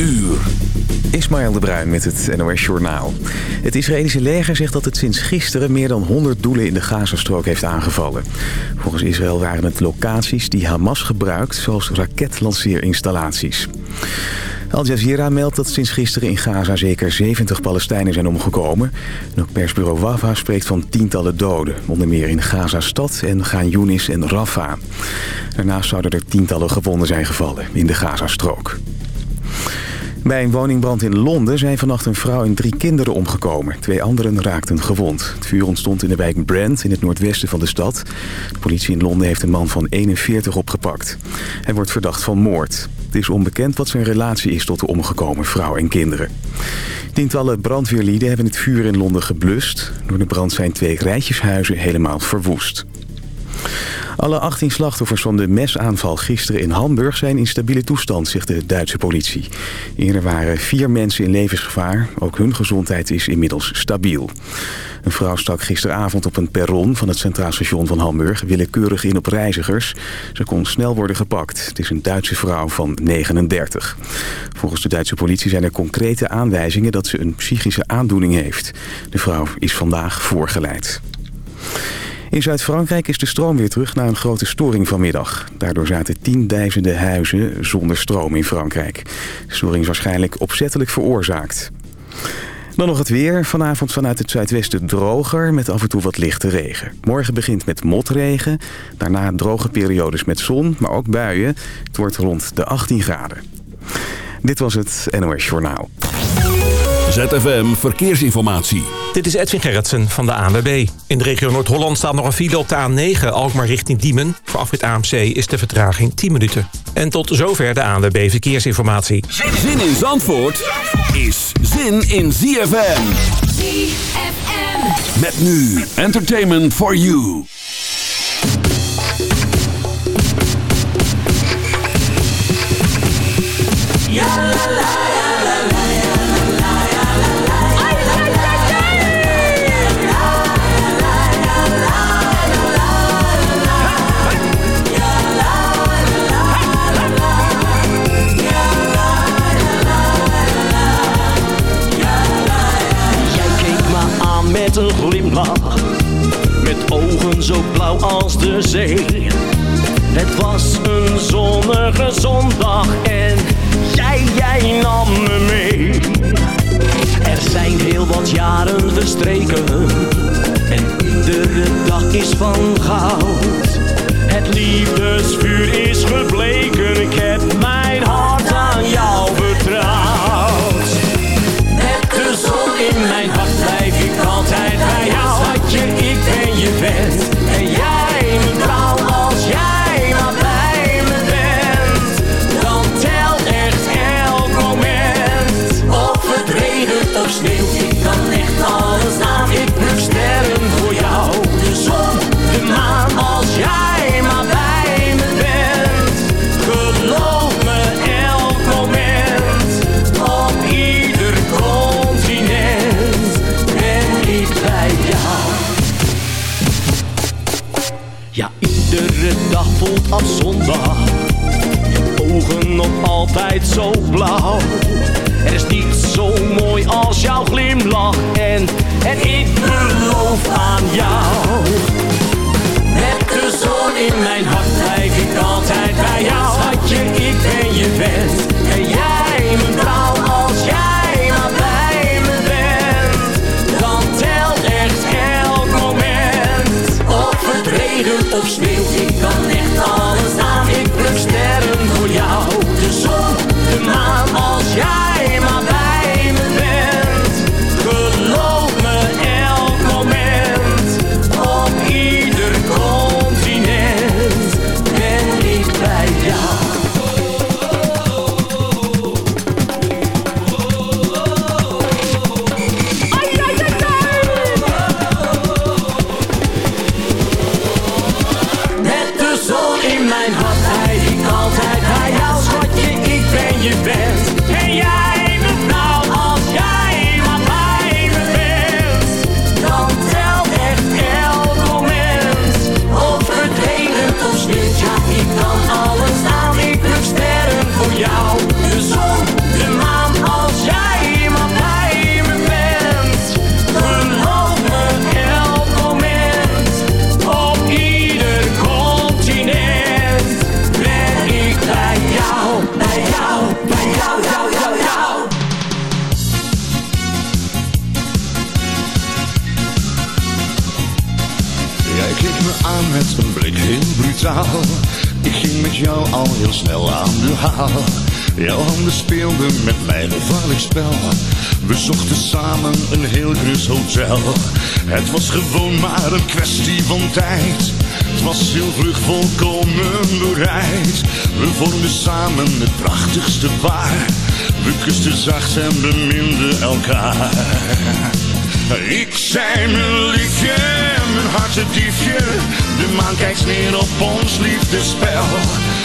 uur. Ismaël de Bruin met het NOS Journaal. Het Israëlische leger zegt dat het sinds gisteren meer dan 100 doelen in de Gazastrook heeft aangevallen. Volgens Israël waren het locaties die Hamas gebruikt, zoals raketlanceerinstallaties. Al Jazeera meldt dat sinds gisteren in Gaza zeker 70 Palestijnen zijn omgekomen. En ook persbureau Wafa spreekt van tientallen doden. Onder meer in Gaza-stad en Gaan Yunis en Rafah. Daarnaast zouden er tientallen gewonden zijn gevallen in de Gazastrook. Bij een woningbrand in Londen zijn vannacht een vrouw en drie kinderen omgekomen. Twee anderen raakten gewond. Het vuur ontstond in de wijk Brent in het noordwesten van de stad. De politie in Londen heeft een man van 41 opgepakt. Hij wordt verdacht van moord. Het is onbekend wat zijn relatie is tot de omgekomen vrouw en kinderen. Tientallen brandweerlieden hebben het vuur in Londen geblust. Door de brand zijn twee rijtjeshuizen helemaal verwoest. Alle 18 slachtoffers van de mesaanval gisteren in Hamburg zijn in stabiele toestand, zegt de Duitse politie. Eerder waren vier mensen in levensgevaar. Ook hun gezondheid is inmiddels stabiel. Een vrouw stak gisteravond op een perron van het Centraal Station van Hamburg willekeurig in op reizigers. Ze kon snel worden gepakt. Het is een Duitse vrouw van 39. Volgens de Duitse politie zijn er concrete aanwijzingen dat ze een psychische aandoening heeft. De vrouw is vandaag voorgeleid. In Zuid-Frankrijk is de stroom weer terug na een grote storing vanmiddag. Daardoor zaten tienduizenden huizen zonder stroom in Frankrijk. De storing is waarschijnlijk opzettelijk veroorzaakt. Dan nog het weer. Vanavond vanuit het zuidwesten droger met af en toe wat lichte regen. Morgen begint met motregen. Daarna droge periodes met zon, maar ook buien. Het wordt rond de 18 graden. Dit was het NOS Journaal. ZFM Verkeersinformatie. Dit is Edwin Gerritsen van de ANWB. In de regio Noord-Holland staat nog een file op de A9 Alkmaar richting Diemen. Voor afrit AMC is de vertraging 10 minuten. En tot zover de ANWB Verkeersinformatie. Zin in Zandvoort is zin in ZFM. ZFM. Met nu Entertainment for You. Jij zo blauw als de zee. Het was een zonnige zondag en jij, jij nam me mee. Er zijn heel wat jaren verstreken en iedere dag is van goud. Het liefdesvuur is gebleken, ik heb mijn hart je vent. En Je ogen nog altijd zo blauw. Er is niets zo mooi als jouw glimlach. En, en ik beloof aan jou. Met de zon in mijn hart blijf ik altijd bij jou. Schatje, ik ben je vent. En jij mijn trouw als jij maar bij me bent. Dan snel aan de haal. Jouw handen speelden met mijn gevaarlijk spel. We zochten samen een heel grus hotel. Het was gewoon maar een kwestie van tijd. Het was heel vlug volkomen bereid. We vormden samen het prachtigste paar. We kusten zacht en beminden elkaar. Ik zei mijn liefje, mijn hartediefje. De maan kijkt neer op ons liefdespel.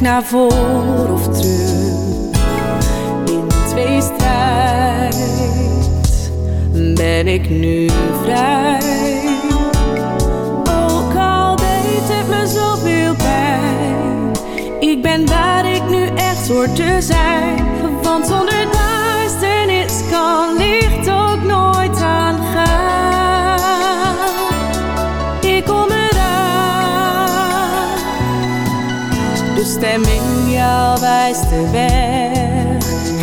Naar voor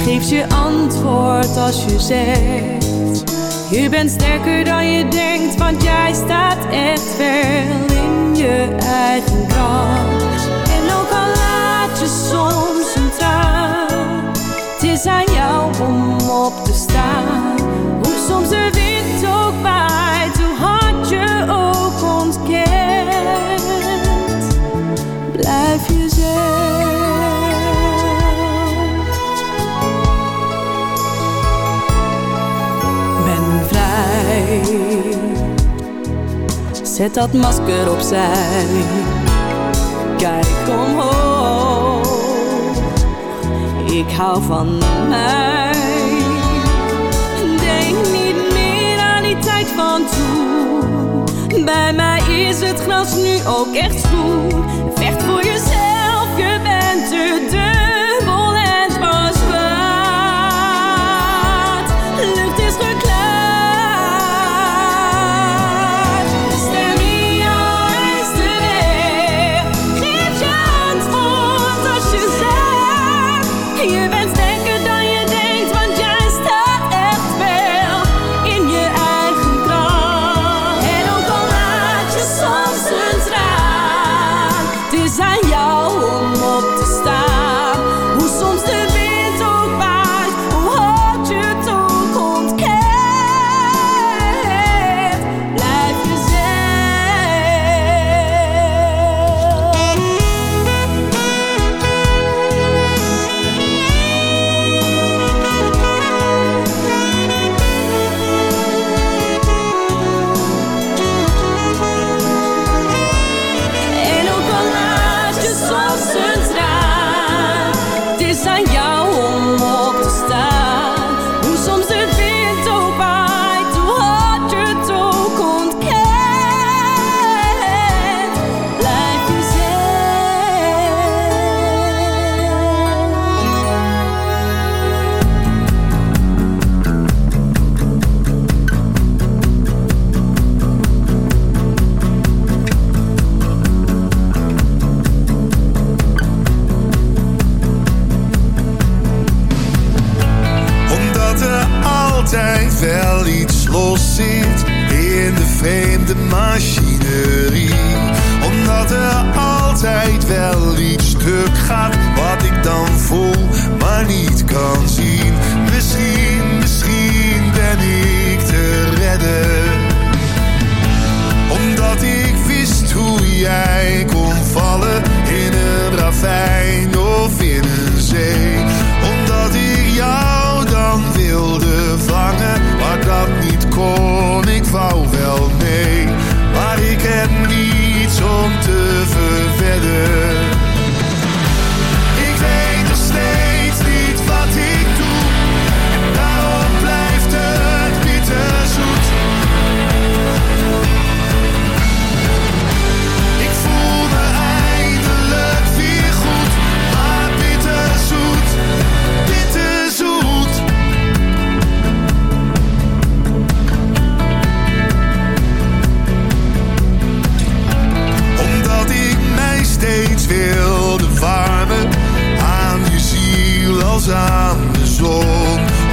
Geeft je antwoord als je zegt. Je bent sterker dan je denkt, want jij staat echt wel in je eigen kracht. En ook al laat je soms een traan, het is aan jou om op te staan. Hoe soms de wind Zet dat masker opzij. Kijk omhoog. Ik hou van mij. Denk niet meer aan die tijd van toen. Bij mij is het gras nu ook echt groen.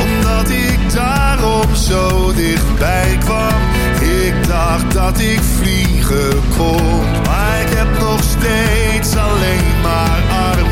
Omdat ik daarom zo dichtbij kwam. Ik dacht dat ik vliegen kon. Maar ik heb nog steeds alleen maar armen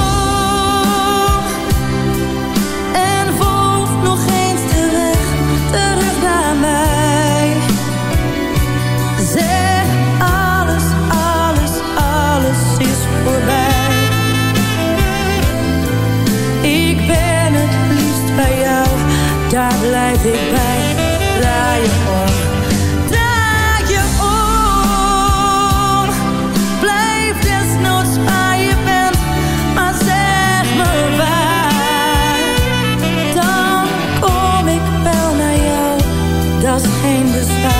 Voorbij. Ik ben het liefst bij jou, daar blijf ik bij. Draai je om, draai je om. Blijf desnoods waar je bent, maar zeg me waar. Dan kom ik wel naar jou, dat is geen bezwaar.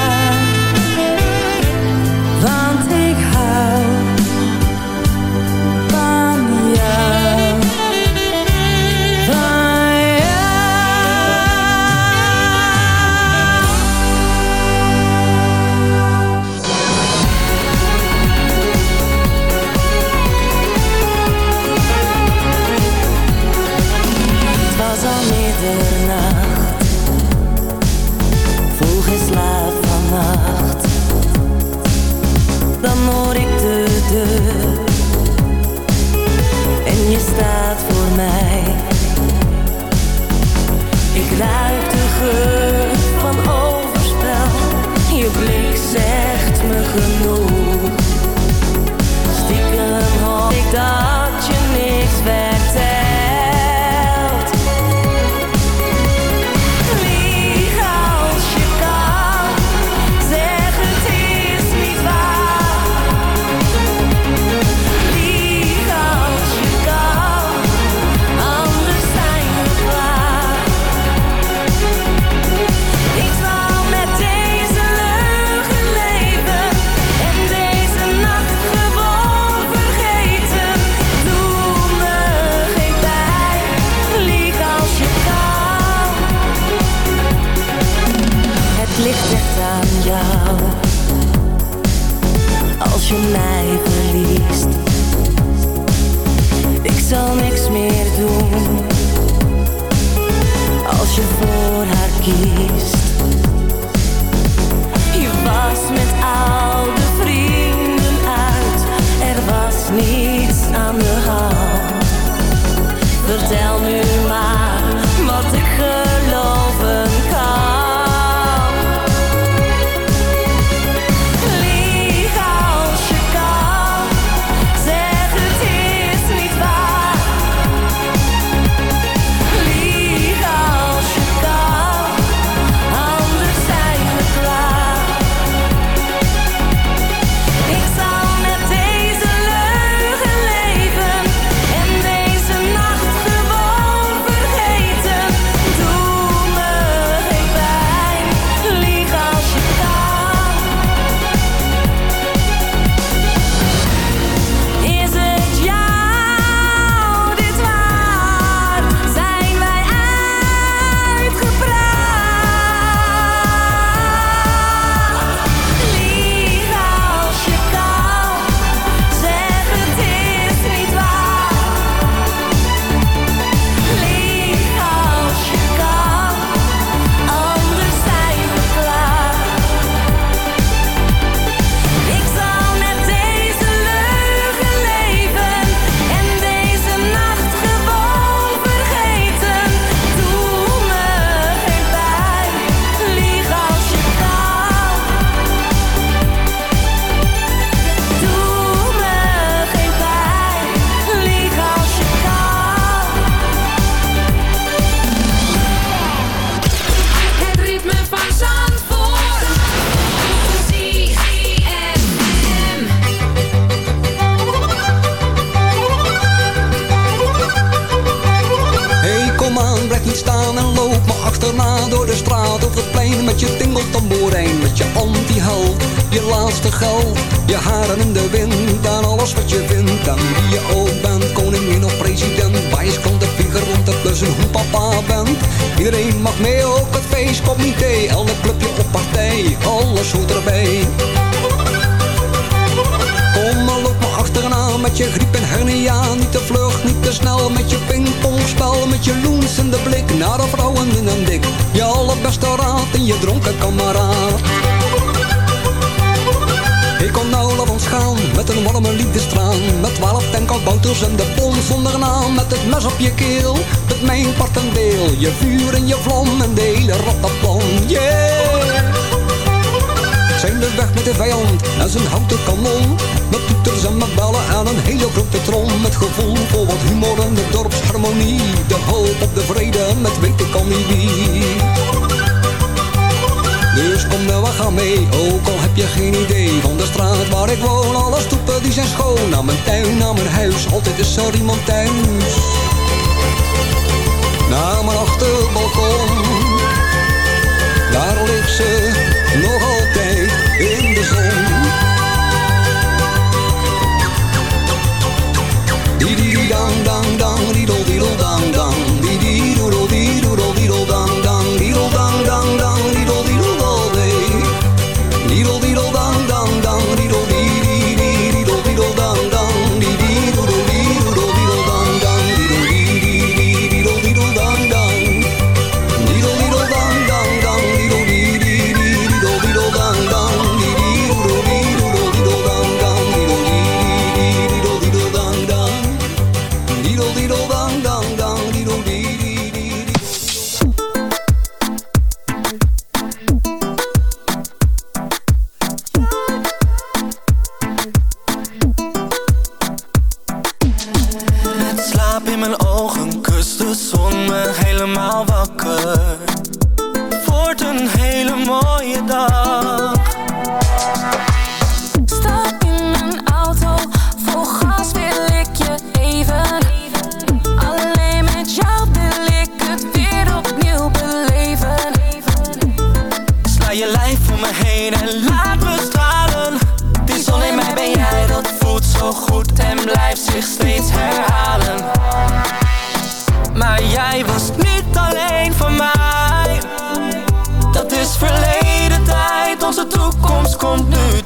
je griep en hernia. Niet te vlug, niet te snel, met je pingpongspel. Met je loensende blik naar de vrouwen in een dik. Je allerbeste raad en je dronken kameraad. Ik kon nou al gaan, met een warme liefdestraan. Met twaalf tankelbouters en de pon zonder naam. Met het mes op je keel, met mijn part deel. Je vuur en je vlam en de hele rattenplan. Yeah! Zijn de weg met de vijand en zijn houten kanon. Met toeters en met ballen aan een hele grote trom. Met gevoel voor wat humor en de dorpsharmonie. De hoop op de vrede met weten kan niet wie. Dus kom nou, we gaan mee, ook al heb je geen idee Van de straat waar ik woon, alle stoepen die zijn schoon Naar mijn tuin, naar mijn huis, altijd is er iemand thuis Naar mijn achterbalkon Daar ligt ze, nogal helemaal wakker. komt nu.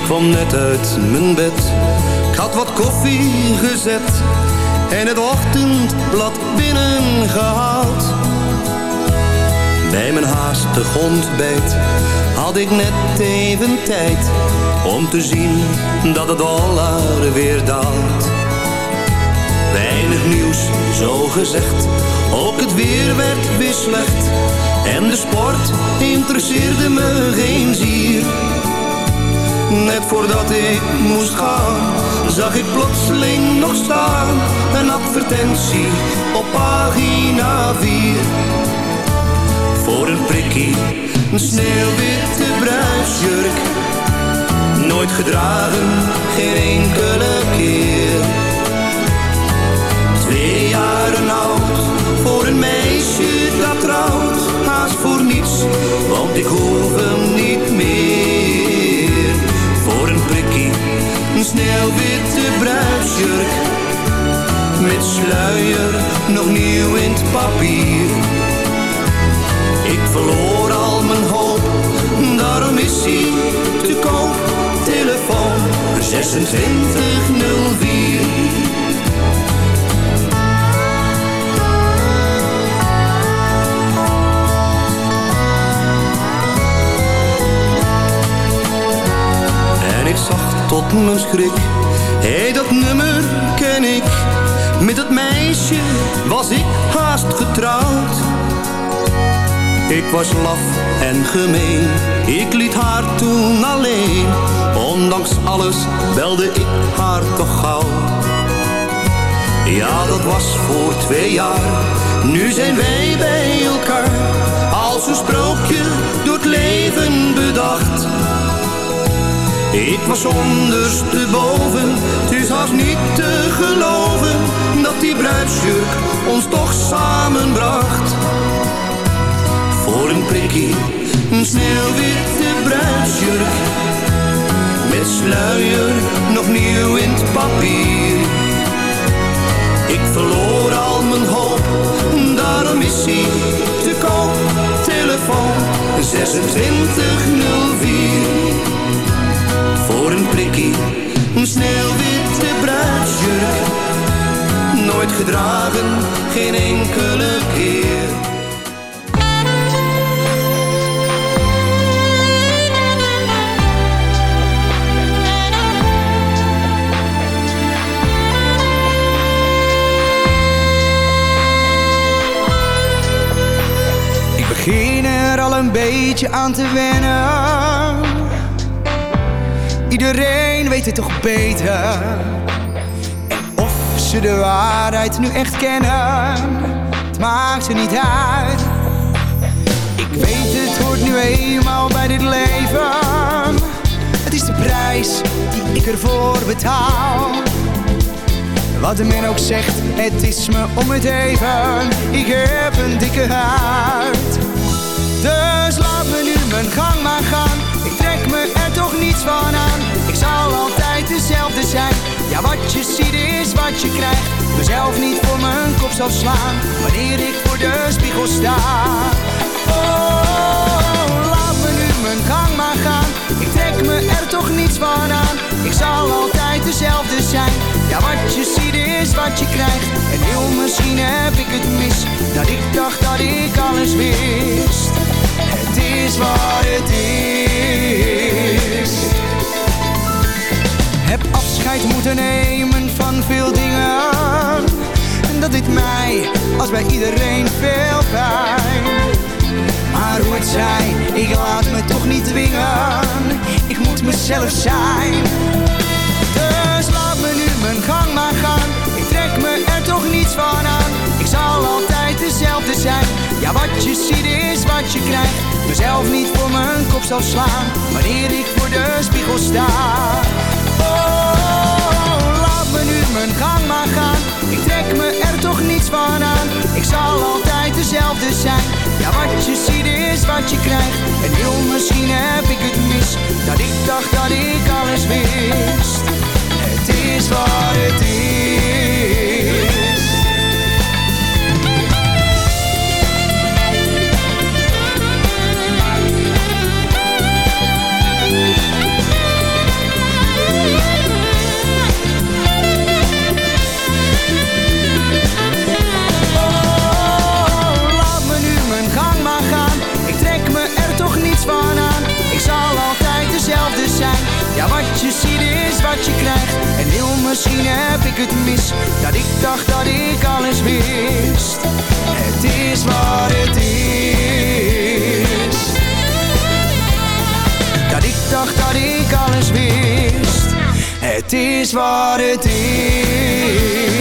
Ik kwam net uit mijn bed, ik had wat koffie gezet en het ochtendblad binnengehaald. Bij mijn haastig ontbijt had ik net even tijd om te zien dat het dollar weer daalt. Weinig nieuws, zo gezegd, ook het weer werd weer slecht en de sport interesseerde me geen zier. Net voordat ik moest gaan, zag ik plotseling nog staan. Een advertentie op pagina 4. Voor een prikkie, een sneeuwwitte bruisjurk. Nooit gedragen, geen enkele keer. Twee jaren oud, voor een meisje dat trouwt. Haast voor niets, want ik hoef hem niet meer een sneeuwwitte bruidsjurk. Met sluier, nog nieuw in papier. Ik verloor al mijn hoop, daarom is hij te koop. Telefoon 2604. En ik zag hé hey, dat nummer ken ik. Met dat meisje was ik haast getrouwd. Ik was laf en gemeen, ik liet haar toen alleen. Ondanks alles belde ik haar toch gauw. Ja, dat was voor twee jaar, nu zijn wij bij elkaar. Als een sprookje door het leven bedacht. Ik was ondersteboven, het is haast niet te geloven dat die bruidsjurk ons toch samenbracht. Voor een prikkie, een sneeuwwitte bruidsjurk, met sluier nog nieuw in het papier. Ik verloor al mijn hoop, daarom is hij te koop. Telefoon 2604 voor een prikkie, een sneeuwwitte bruidsjurk. Nooit gedragen, geen enkele keer. Ik begin er al een beetje aan te wennen. Iedereen weet het toch beter. En of ze de waarheid nu echt kennen, het maakt ze niet uit. Ik weet het hoort nu eenmaal bij dit leven. Het is de prijs die ik ervoor betaal. Wat de men ook zegt, het is me om het even. Ik heb een dikke huid. Dus laat me nu mijn gang maar gaan. Ik trek me er toch niets van aan. Zal altijd dezelfde zijn. Ja, wat je ziet is wat je krijgt. Mezelf niet voor mijn kop zal slaan. Wanneer ik voor de spiegel sta. Oh, laat me nu mijn gang maar gaan. Ik trek me er toch niets van aan. Ik zal altijd dezelfde zijn. Ja, wat je ziet is wat je krijgt. En heel misschien heb ik het mis. Dat ik dacht dat ik alles wist. Het is wat het is. Afscheid moeten nemen van veel dingen. En dat dit mij, als bij iedereen, veel pijn. Maar hoe het zij, ik laat me toch niet dwingen. Ik moet mezelf zijn. Dus laat me nu mijn gang maar gaan. Ik trek me er toch niets van aan. Ik zal altijd dezelfde zijn. Ja, wat je ziet is wat je krijgt. Mezelf niet voor mijn kop zal slaan. Wanneer ik voor de spiegel sta. Mijn gang maar gaan. Ik trek me er toch niets van aan. Ik zal altijd dezelfde zijn. Ja, wat je ziet is wat je krijgt. En heel misschien heb ik het mis. Dat ik dacht dat ik alles wist. Het is wat het is. Je krijgt. En heel misschien heb ik het mis. Dat ik dacht dat ik alles wist. Het is wat het is. Dat ik dacht dat ik alles wist. Het is wat het is.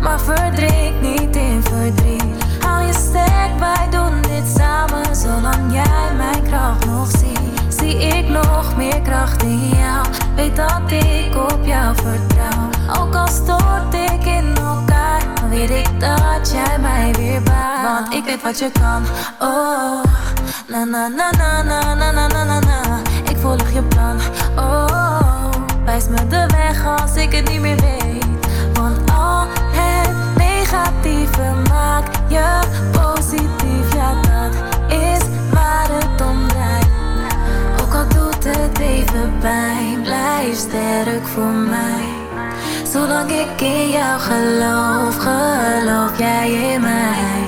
Maar verdriet niet in verdriet. Hou je sterk, wij doen dit samen, zolang jij mijn kracht nog ziet. Zie ik nog meer kracht in jou, weet dat ik op jou vertrouw. Ook al stort ik in elkaar, weet ik dat jij mij weer baart. Want ik weet wat je kan, oh. Na na na na na na na na na na. Ik volg je plan, oh. Wijs me de weg als ik het niet meer weet. Negatieve maakt je positief. Ja, dat is waar het om draait. Ook al doet het even pijn, blijf sterk voor mij. Zolang ik in jou geloof, geloof jij in mij.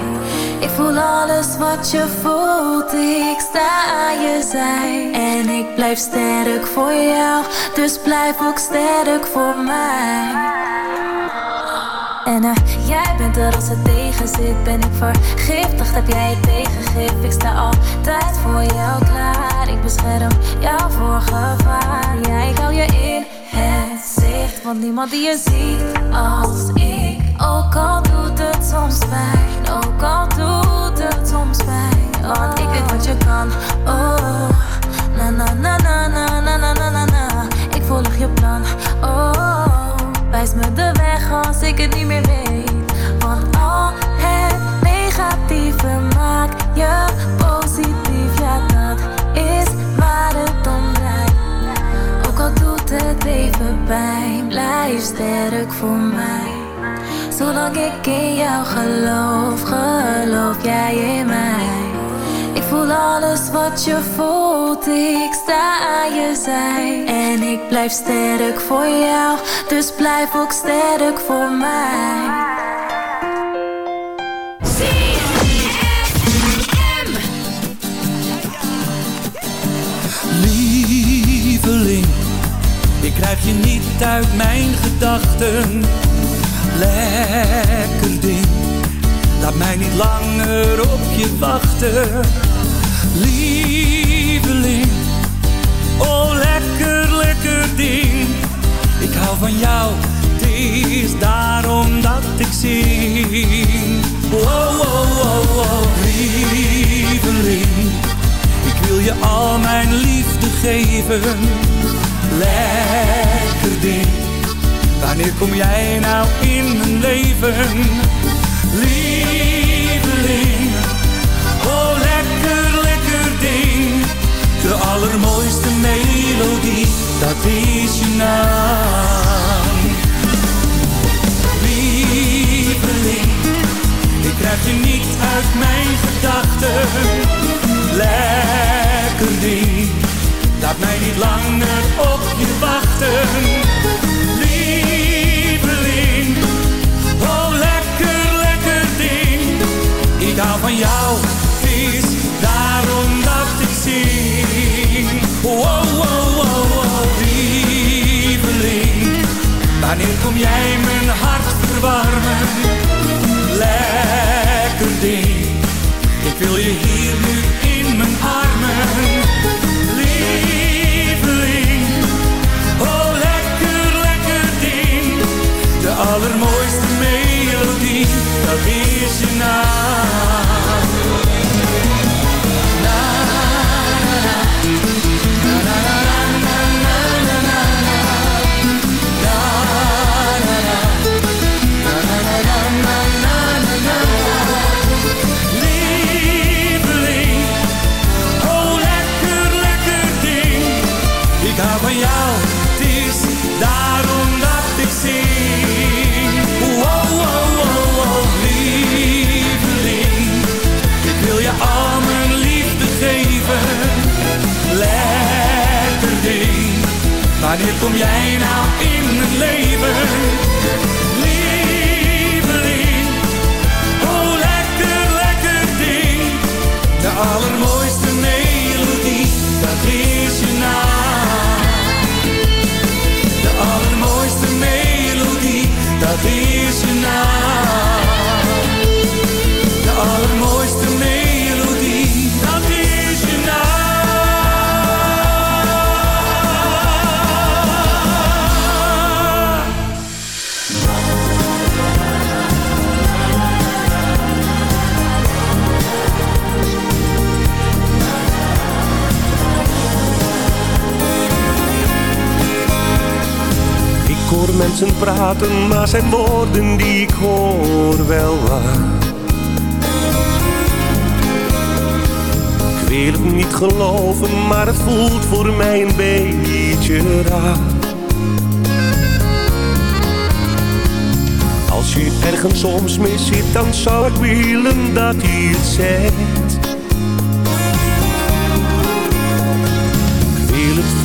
Ik voel alles wat je voelt, ik sta aan je zij. En ik blijf sterk voor jou, dus blijf ook sterk voor mij. Jij bent er als het tegen zit, ben ik vergiftigd, heb jij het tegengif. Ik sta altijd voor jou klaar, ik bescherm jou voor gevaar. Ja, ik hou je in het zicht, want niemand die je ziet als ik. Ook al doet het soms pijn, ook al doet het soms pijn. Want ik weet wat je kan, oh. Na na na na na na na na. Ik volg je plan, oh. Wijs me de weg als ik het niet meer weet. Want al het negatieve maakt je positief. Ja, dat is waar het om draait. Ook al doet het even pijn, blijf sterk voor mij. Zolang ik in jou geloof, geloof jij in mij. Voel alles wat je voelt, ik sta aan je zij. En ik blijf sterk voor jou, dus blijf ook sterk voor mij. Lieveling, ik krijg je niet uit mijn gedachten. Lekker ding, laat mij niet langer op je wachten. Lieveling, oh lekker, lekker ding. Ik hou van jou, het is daarom dat ik zing. Wow, wow, wow, wow, lieveling. Ik wil je al mijn liefde geven. Lekker ding. Wanneer kom jij nou in mijn leven? Dat is je naam. Lieveling, ik krijg je niet uit mijn gedachten. Lekker ding, laat mij niet langer op je wachten. Lieveling, oh lekker, lekker ding. Ik hou van jou, het is daarom dat ik zing. Kom jij mijn hart verwarmen? Lekker ding. Ik wil je hier nu in mijn armen. Lieveling. Oh, lekker, lekker ding. De allermooiste melodie, dat is je naam. Wanneer kom jij nou in mijn leven? Lieveling. Oh, lekker, lekker ding. De allermooiste melodie, dat is je naam. De allermooiste melodie, dat is je naam. Mensen praten, maar zijn woorden die ik hoor wel waar. Ik wil het niet geloven, maar het voelt voor mij een beetje raar. Als je ergens soms mee zit, dan zou ik willen dat hij het zegt.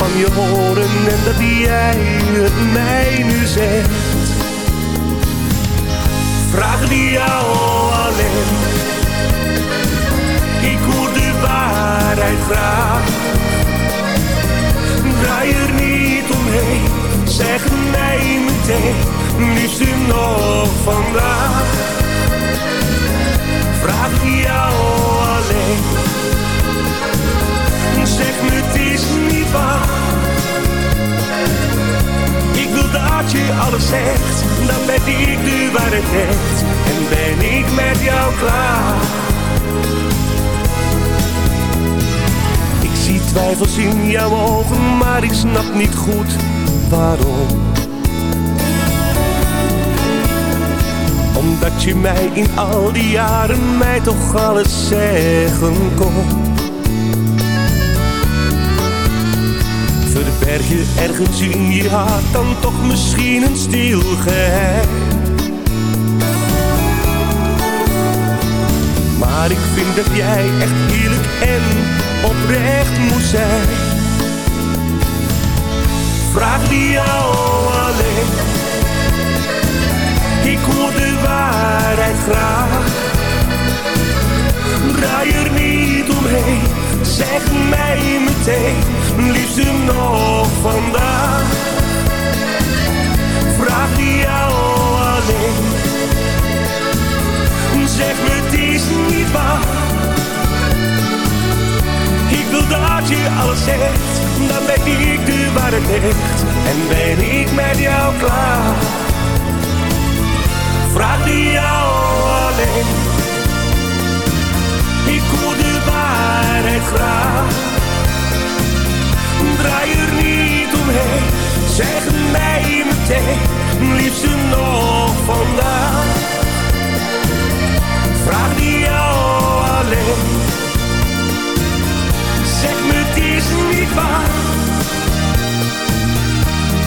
Van je horen en dat jij het mij nu zegt. Vraag die jou alleen. Ik hoor de waarheid graag. Draai er niet omheen, zeg mij meteen, liefst nog vandaag. Vraag die jou alleen. Zeg me het is niet waar. Ik wil dat je alles zegt, dan ben ik de waarheid echt. En ben ik met jou klaar. Ik zie twijfels in jouw ogen, maar ik snap niet goed waarom. Omdat je mij in al die jaren mij toch alles zeggen kon. Je ergens in je hart dan toch misschien een stil geheim. Maar ik vind dat jij echt eerlijk en oprecht moet zijn. Vraag die jou alleen. Ik hoor de waarheid graag. Draai er niet zeg mij meteen, liefste nog vandaag. Vraag die jou alleen. Zeg me het is niet waar. Ik wil dat je alles zegt, dan ben ik de waarheid echt. En ben ik met jou klaar. Vraag die jou alleen. Ik de waarheid graag. Draai er niet omheen, zeg mij meteen, liefste nog vandaag. Vraag die jou alleen. Zeg me het is niet waar.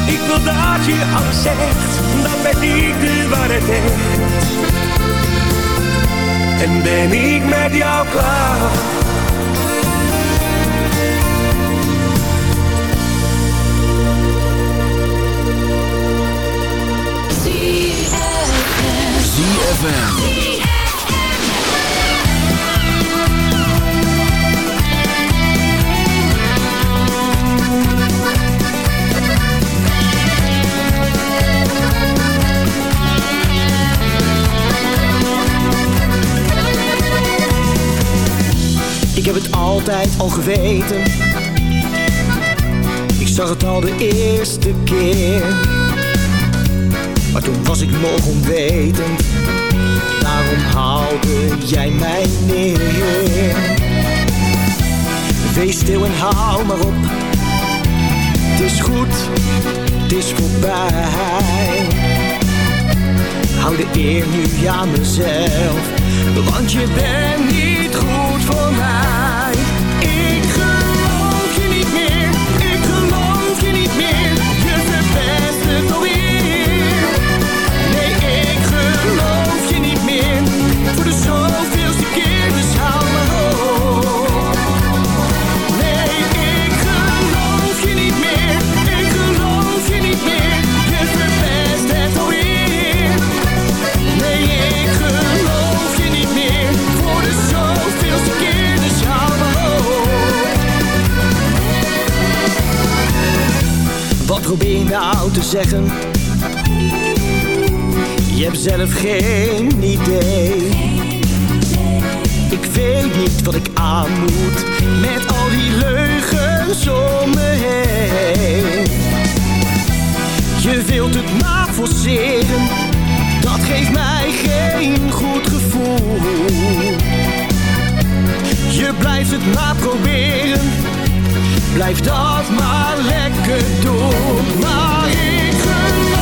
Ik wil dat je alles zegt, dan ben ik de waarheid. En ben ik met jou klaar. Ik heb het altijd al geweten. Ik zag het al de eerste keer. Maar toen was ik nog onwetend. Daarom haalde jij mij neer. Wees stil en hou maar op. Het is goed, het is voorbij. Hou de eer nu aan mezelf. Want je bent niet goed voor mij. Probeer nou te zeggen? Je hebt zelf geen idee. Ik weet niet wat ik aan moet met al die leugens om me heen. Je wilt het maar forceren, dat geeft mij geen goed gevoel. Je blijft het maar proberen, blijf dat maar lekker doen. Maar ik geloof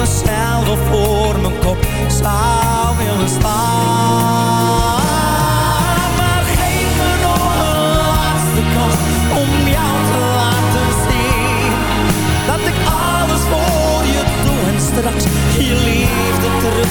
mezelf al voor mijn kop. Zou willen slaan. Maar geef me nog een laatste kans om jou te laten zien. Dat ik alles voor je doe en straks je liefde terug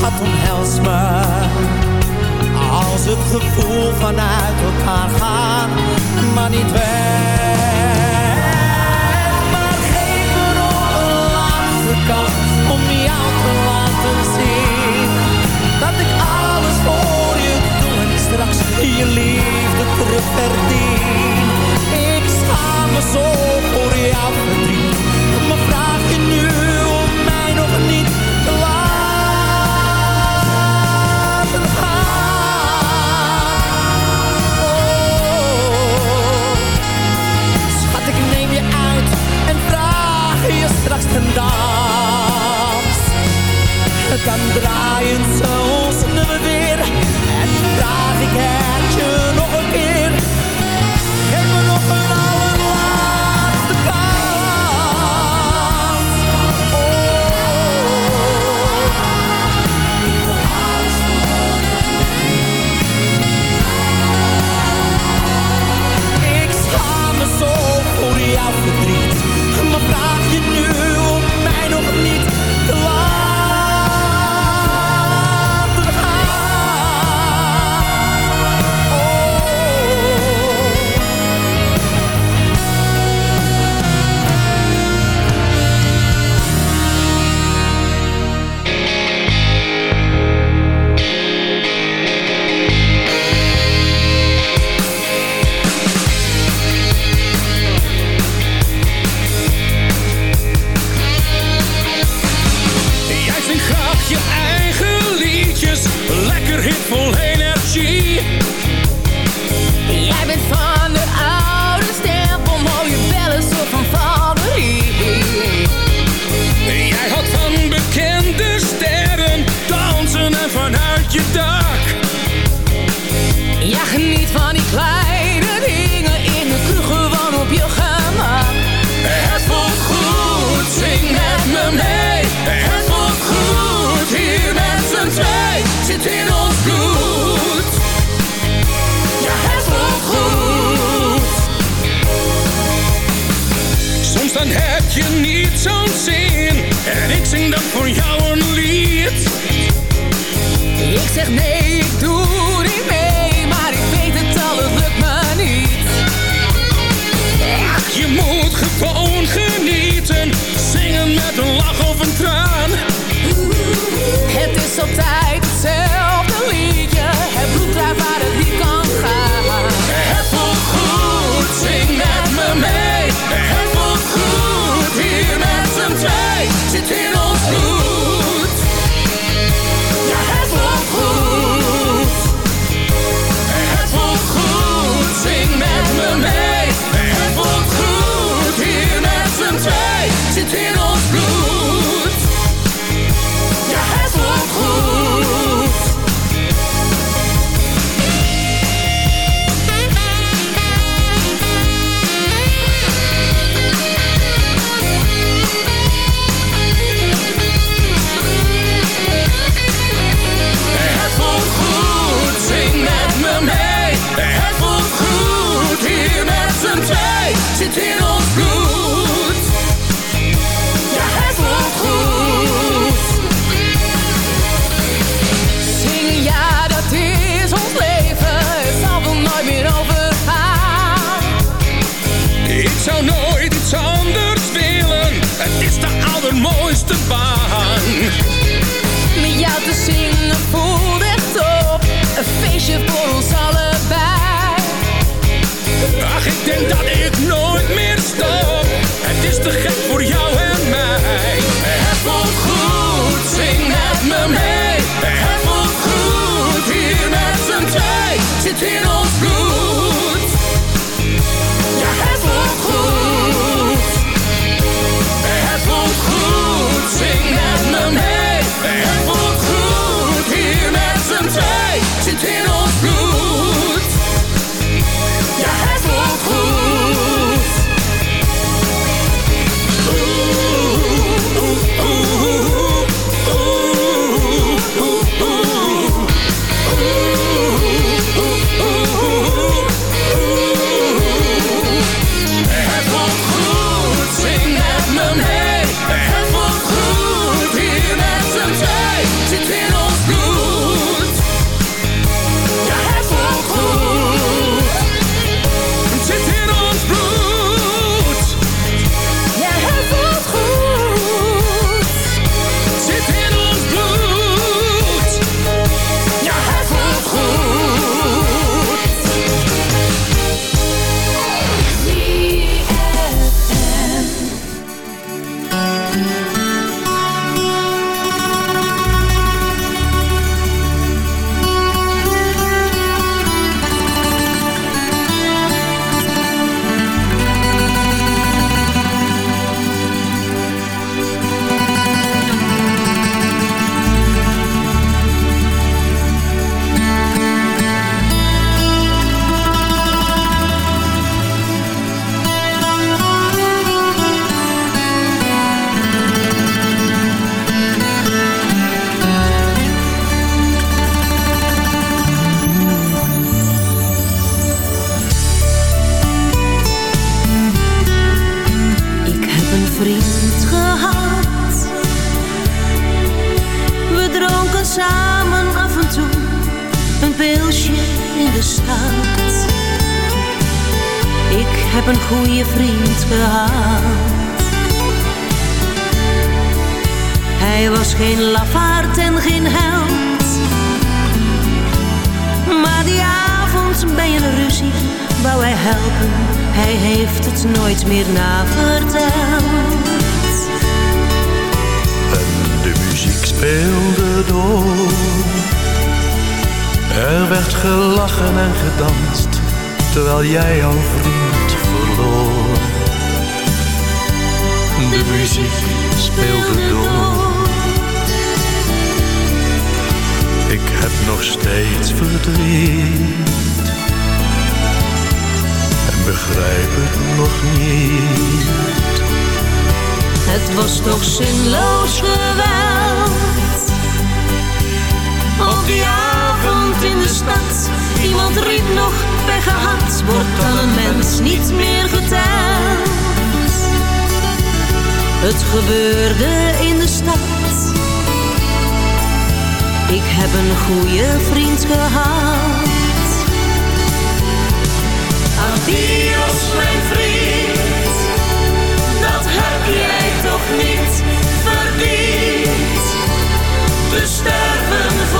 Schat, omhels me als het gevoel vanuit elkaar gaat, maar niet weg. Maar geef me nog een laatste kans om jou te laten zien dat ik alles voor je doe en straks je liefde terug verdien. Ik schaam me zo voor jouw verdriet, maar vraag je nu zing dan voor jou een lied. Ik zeg nee, ik doe niet mee, maar ik weet het al, het lukt me niet. Ach, je moet gewoon genieten, zingen met een lach of een traan. Hier met z'n twee zit in ons bloed. Ja, het wordt goed. Zingen, ja, dat is ons leven. Het zal wel nooit meer overgaan. Ik zou nooit iets anders willen. Het is de allermooiste baan. Met jou te zingen voor. denk dat ik nooit meer stop. Het is te gek voor jou en mij. Het voelt goed, zing met me mee. Het voelt goed, hier met z'n twee. Zit in ons bloed. Samen af en toe een pilsje in de stad. Ik heb een goede vriend gehad. Hij was geen lafaard en geen held. Maar die avond bij een ruzie wou hij helpen. Hij heeft het nooit meer naverteld. Speelde door. Er werd gelachen en gedanst, terwijl jij jouw vriend verloor. De muziek speelde door. Ik heb nog steeds verdriet. En begrijp het nog niet. Het was toch zinloos geweld. Op die avond in de stad, iemand riep nog pech gehad. Wordt dan een mens niet meer geteld. Het gebeurde in de stad. Ik heb een goede vriend gehad. Adios, niet verdiend. We sterven voor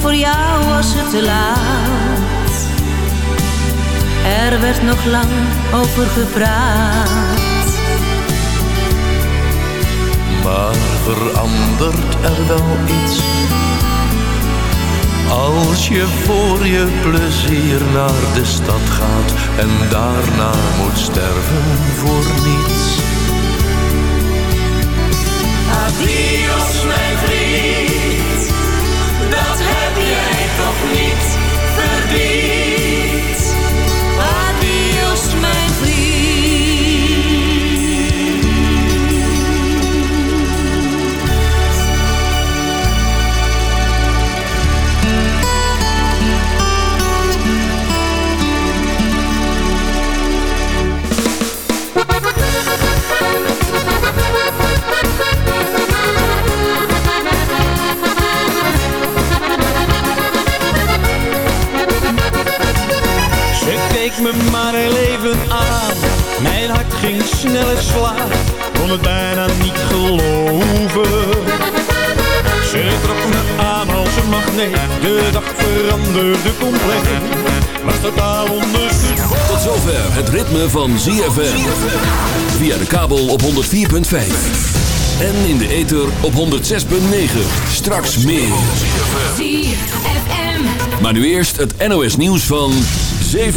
voor jou was het te laat. Er werd nog lang over gepraat. Maar verandert er wel iets? Als je voor je plezier naar de stad gaat en daarna moet sterven voor niets. Adios, toch niet verdiend. Keek me maar heel even aan. Mijn hart ging sneller slaan, kon het bijna niet geloven. Ze trok me aan als een magneet, de dag veranderde compleet. Was totaal ondersteboven. Tot zover het ritme van ZFM. Via de kabel op 104.5. En in de ether op 106.9. Straks meer. ZFM. Maar nu eerst het NOS nieuws van 7